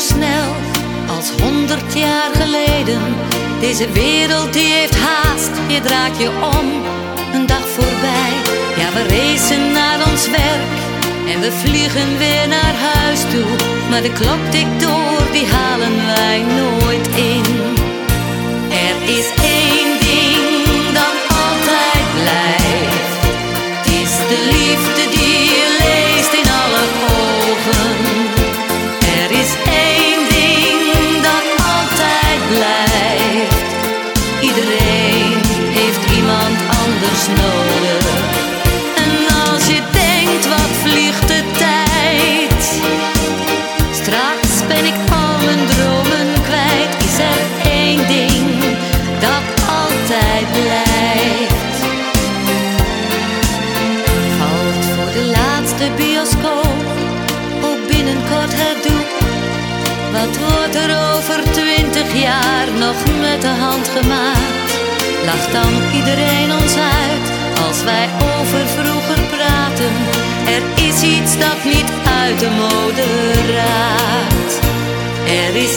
snel als honderd jaar geleden. Deze wereld die heeft haast, je draait je om, een dag voorbij. Ja, we racen naar ons werk en we vliegen weer naar huis toe. Maar de klok tikt door, die halen wij nooit in. Er is één twintig jaar nog met de hand gemaakt? Lacht dan iedereen ons uit als wij over vroeger praten? Er is iets dat niet uit de mode raakt. Er is